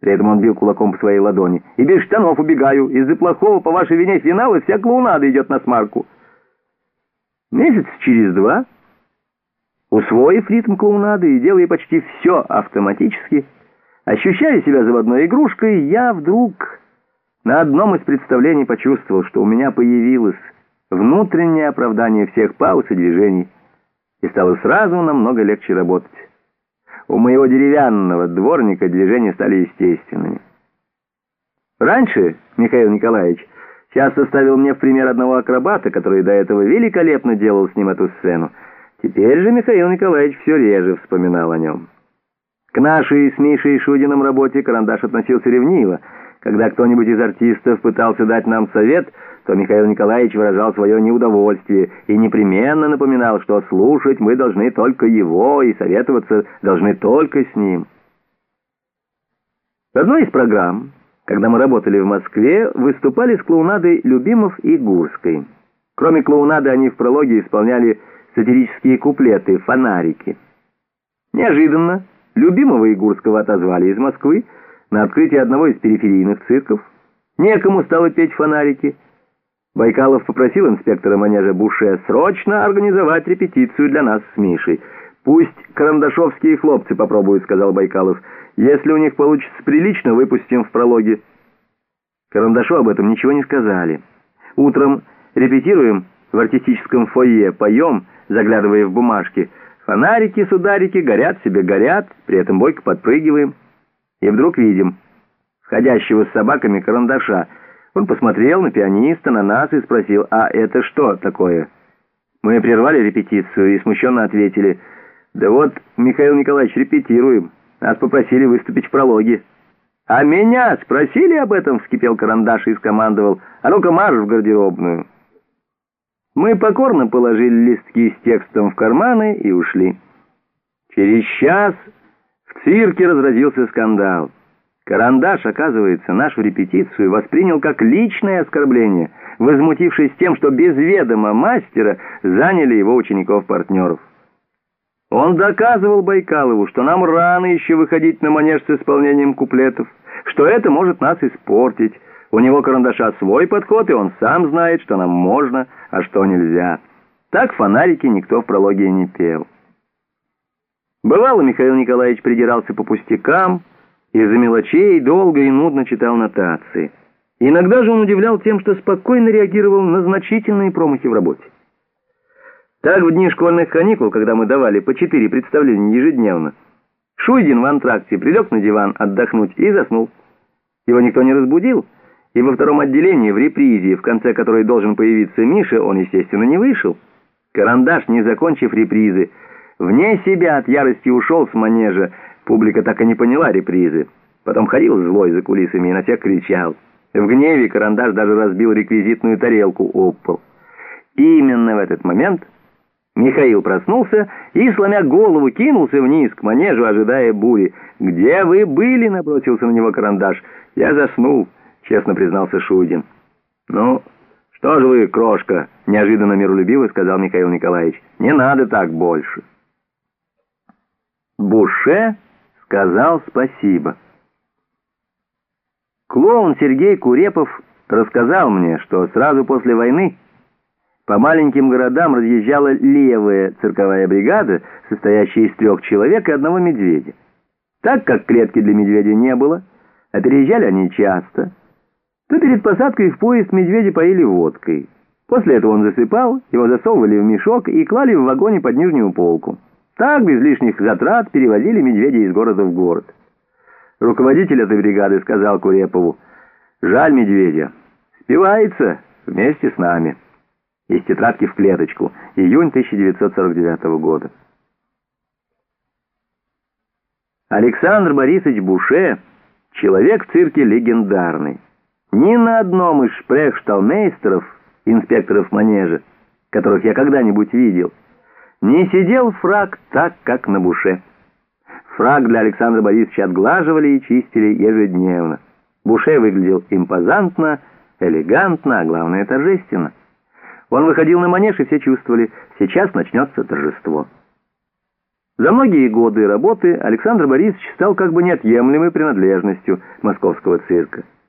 При этом он бил кулаком по своей ладони. «И без штанов убегаю. Из-за плохого по вашей вине финала вся клоунада идет на смарку». Месяц через два, усвоив ритм клоунады и делая почти все автоматически, ощущая себя заводной игрушкой, я вдруг на одном из представлений почувствовал, что у меня появилось внутреннее оправдание всех пауз и движений, и стало сразу намного легче работать. У моего деревянного дворника движения стали естественными. Раньше Михаил Николаевич часто ставил мне в пример одного акробата, который до этого великолепно делал с ним эту сцену. Теперь же Михаил Николаевич все реже вспоминал о нем. К нашей с Мишей Шудиным работе Карандаш относился ревниво. Когда кто-нибудь из артистов пытался дать нам совет, то Михаил Николаевич выражал свое неудовольствие и непременно напоминал, что слушать мы должны только его и советоваться должны только с ним. В одной из программ когда мы работали в Москве, выступали с клоунадой Любимов и Гурской. Кроме клоунады они в прологе исполняли сатирические куплеты «Фонарики». Неожиданно Любимого и Гурского отозвали из Москвы на открытие одного из периферийных цирков. Некому стало петь «Фонарики». Байкалов попросил инспектора манежа Буше срочно организовать репетицию для нас с Мишей. «Пусть карандашовские хлопцы попробуют», — сказал Байкалов. «Если у них получится прилично, выпустим в прологе». Карандашу об этом ничего не сказали. Утром репетируем в артистическом фойе, поем, заглядывая в бумажки. Фонарики, сударики, горят себе, горят, при этом бойко подпрыгиваем. И вдруг видим входящего с собаками карандаша. Он посмотрел на пианиста, на нас и спросил, «А это что такое?» Мы прервали репетицию и смущенно ответили, «Да вот, Михаил Николаевич, репетируем. Нас попросили выступить в прологе». «А меня спросили об этом?» — вскипел карандаш и скомандовал. «А ну-ка марш в гардеробную». Мы покорно положили листки с текстом в карманы и ушли. Через час в цирке разразился скандал. Карандаш, оказывается, нашу репетицию воспринял как личное оскорбление, возмутившись тем, что без ведома мастера заняли его учеников-партнеров. Он доказывал Байкалову, что нам рано еще выходить на манеж с исполнением куплетов, что это может нас испортить. У него карандаша свой подход, и он сам знает, что нам можно, а что нельзя. Так фонарики никто в прологе не пел. Бывало, Михаил Николаевич придирался по пустякам, из-за мелочей долго и нудно читал нотации. Иногда же он удивлял тем, что спокойно реагировал на значительные промахи в работе. Так в дни школьных каникул, когда мы давали по четыре представления ежедневно, Шуйдин в антракте прилег на диван отдохнуть и заснул. Его никто не разбудил, и во втором отделении, в репризе, в конце которой должен появиться Миша, он, естественно, не вышел. Карандаш, не закончив репризы, вне себя от ярости ушел с манежа. Публика так и не поняла репризы. Потом ходил злой за кулисами и на всех кричал. В гневе Карандаш даже разбил реквизитную тарелку об. Именно в этот момент... Михаил проснулся и, сломя голову, кинулся вниз к манежу, ожидая бури. «Где вы были?» — набросился на него карандаш. «Я заснул», — честно признался Шудин. «Ну, что же вы, крошка?» — неожиданно миролюбиво сказал Михаил Николаевич. «Не надо так больше». Буше сказал спасибо. Клоун Сергей Курепов рассказал мне, что сразу после войны по маленьким городам разъезжала левая цирковая бригада, состоящая из трех человек и одного медведя. Так как клетки для медведя не было, а переезжали они часто, то перед посадкой в поезд медведя поили водкой. После этого он засыпал, его засовывали в мешок и клали в вагоне под нижнюю полку. Так, без лишних затрат, перевозили медведя из города в город. Руководитель этой бригады сказал Курепову, «Жаль медведя, спивается вместе с нами» из тетрадки в клеточку. Июнь 1949 года. Александр Борисович Буше — человек в цирке легендарный. Ни на одном из шпрехшталмейстеров, инспекторов манежа, которых я когда-нибудь видел, не сидел фраг так, как на Буше. Фраг для Александра Борисовича отглаживали и чистили ежедневно. Буше выглядел импозантно, элегантно, а главное торжественно. Он выходил на манеж, и все чувствовали, сейчас начнется торжество. За многие годы работы Александр Борисович стал как бы неотъемлемой принадлежностью московского цирка.